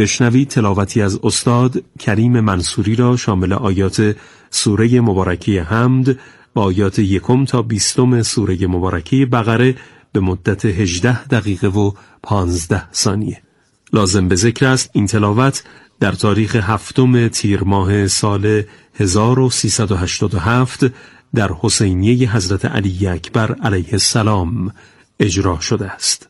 بشنوید تلاوتی از استاد کریم منصوری را شامل آیات سوره مبارکه حمد و آیات یکم تا بیستم سوره مبارکه بقره به مدت 18 دقیقه و 15 ثانیه. لازم به ذکر است این تلاوت در تاریخ هفتم تیر ماه سال 1387 در حسینیه حضرت علی اکبر علیه السلام اجرا شده است.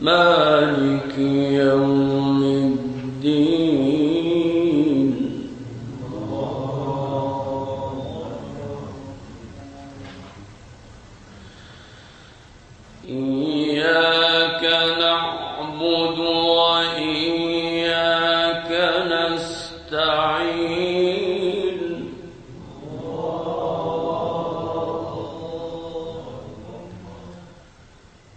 مالك يوم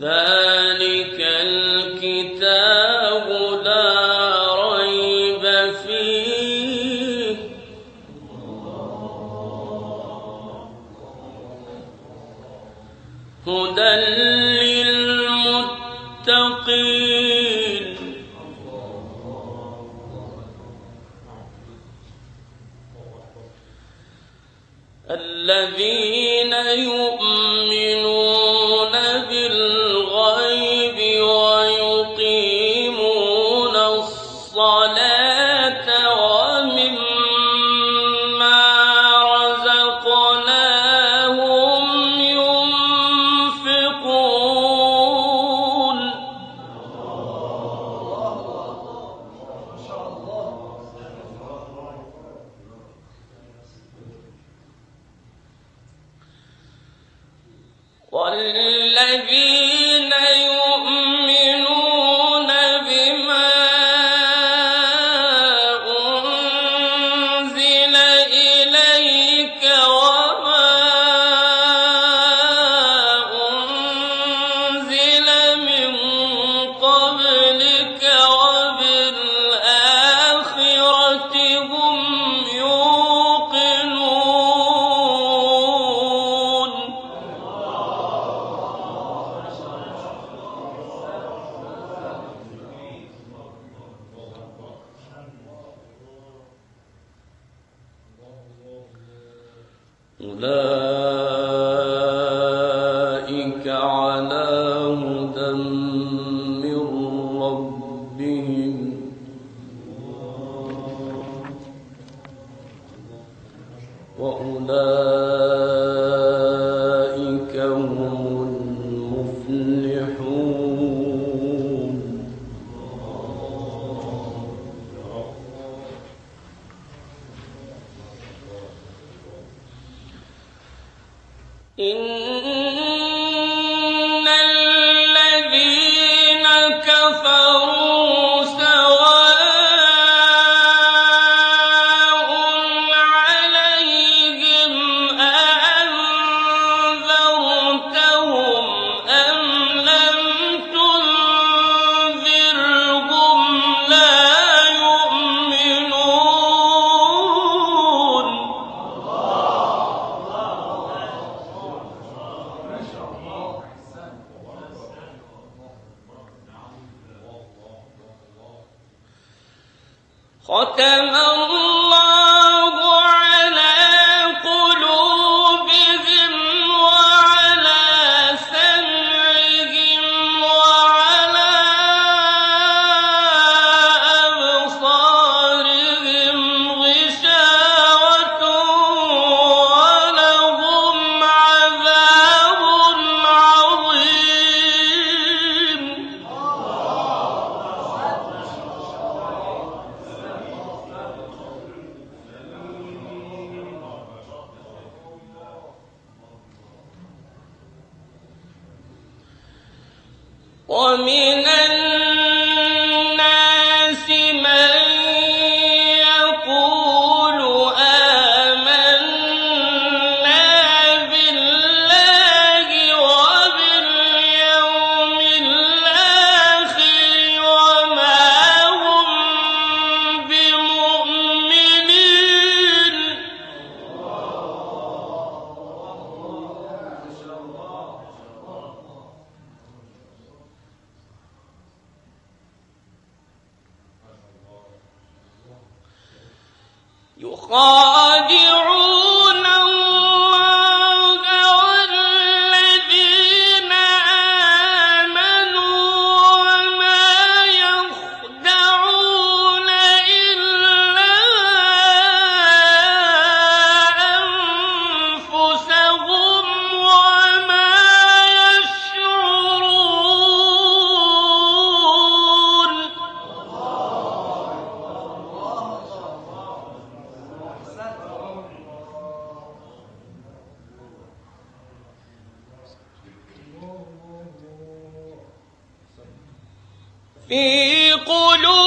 ذلك الكتاب لا ريب فيه. هدى للمتقين. الذين يؤمنون الصلاة ومن يخادعون في قلوبهم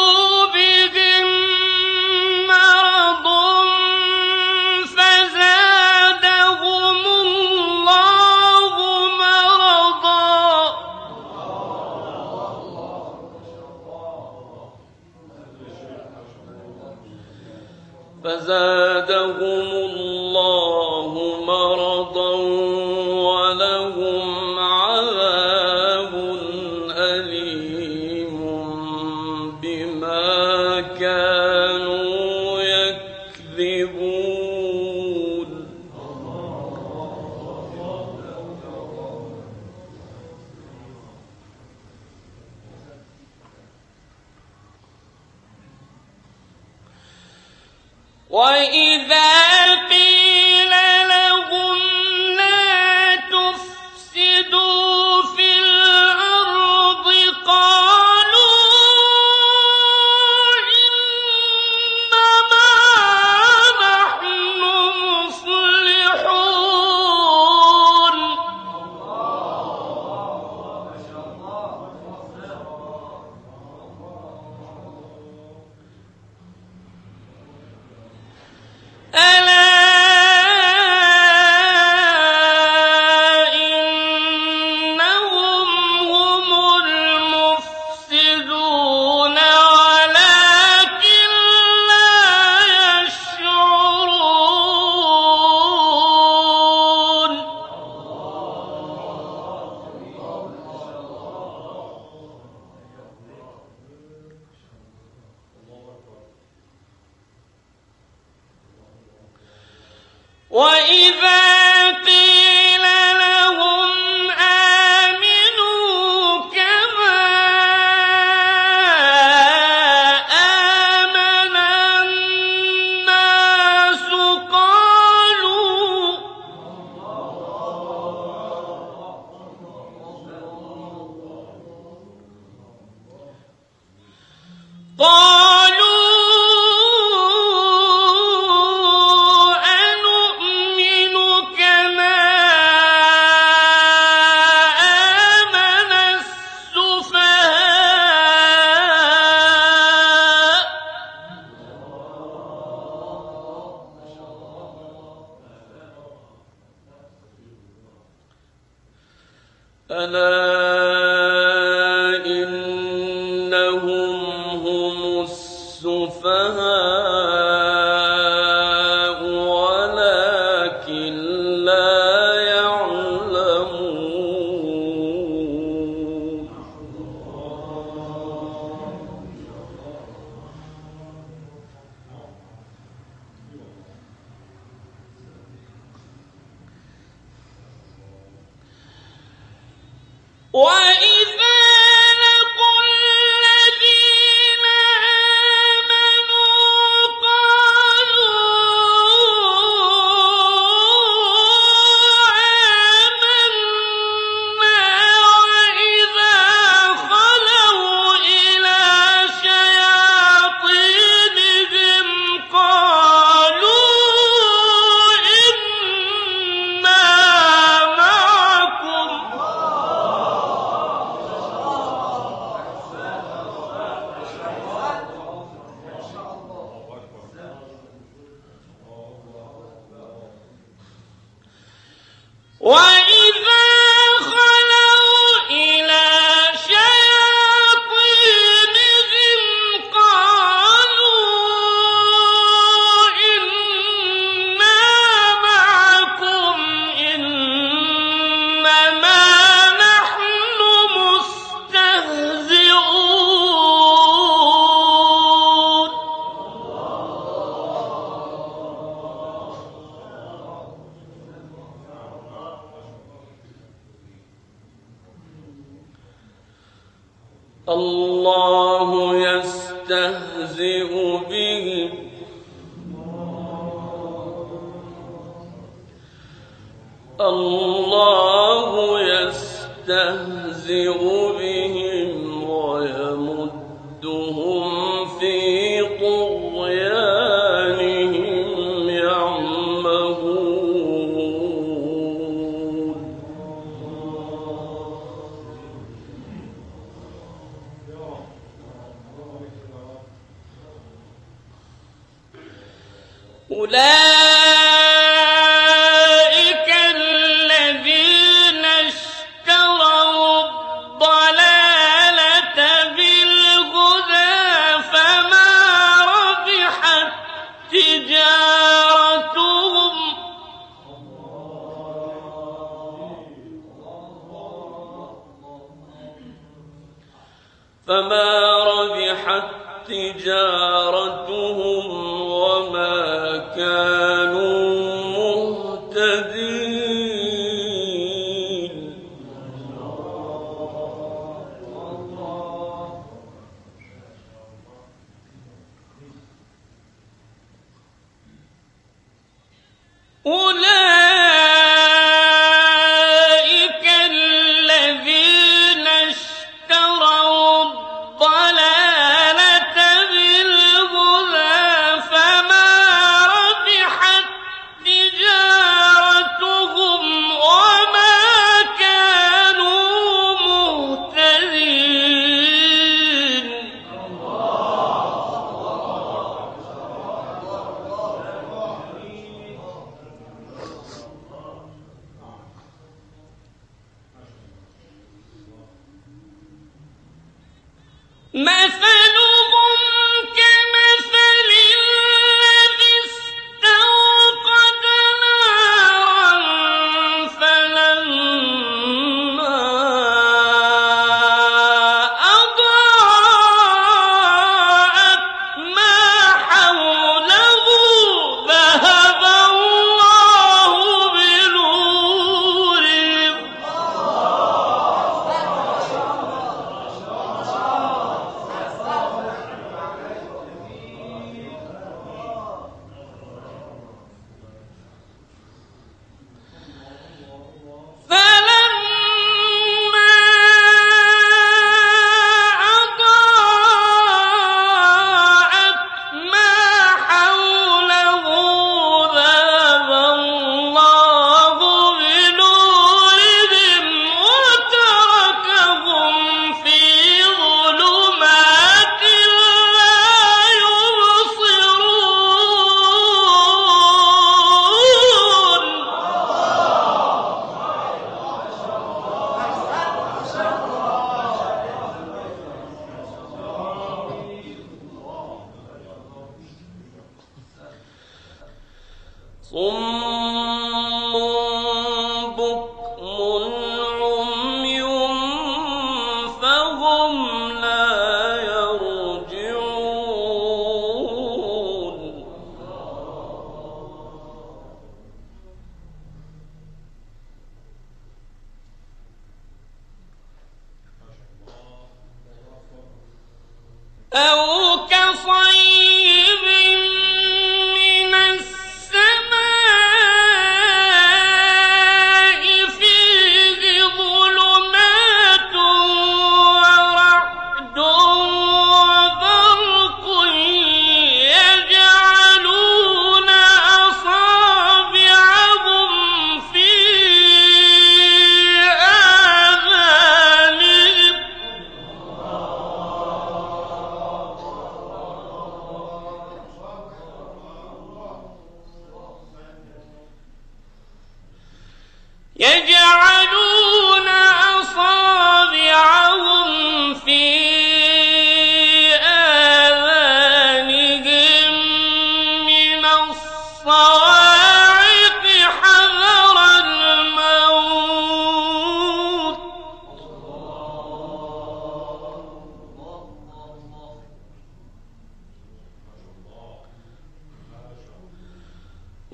الله يستهزئ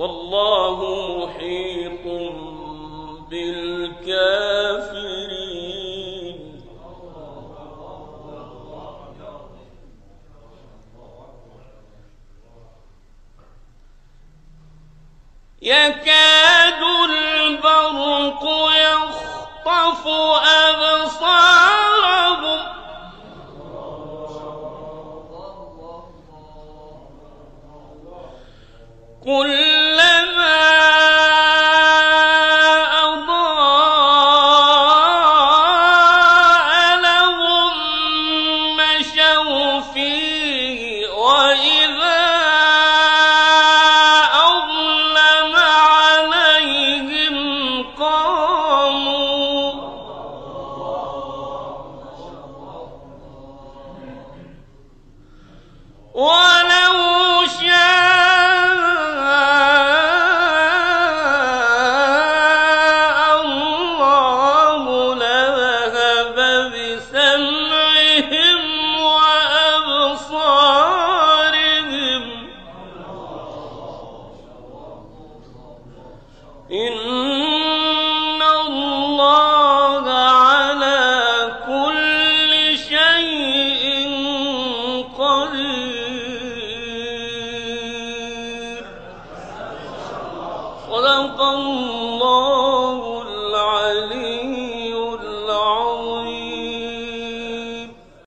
والله محيط بالكافرين. يكاد البرق يخطف أبصارهم. كلما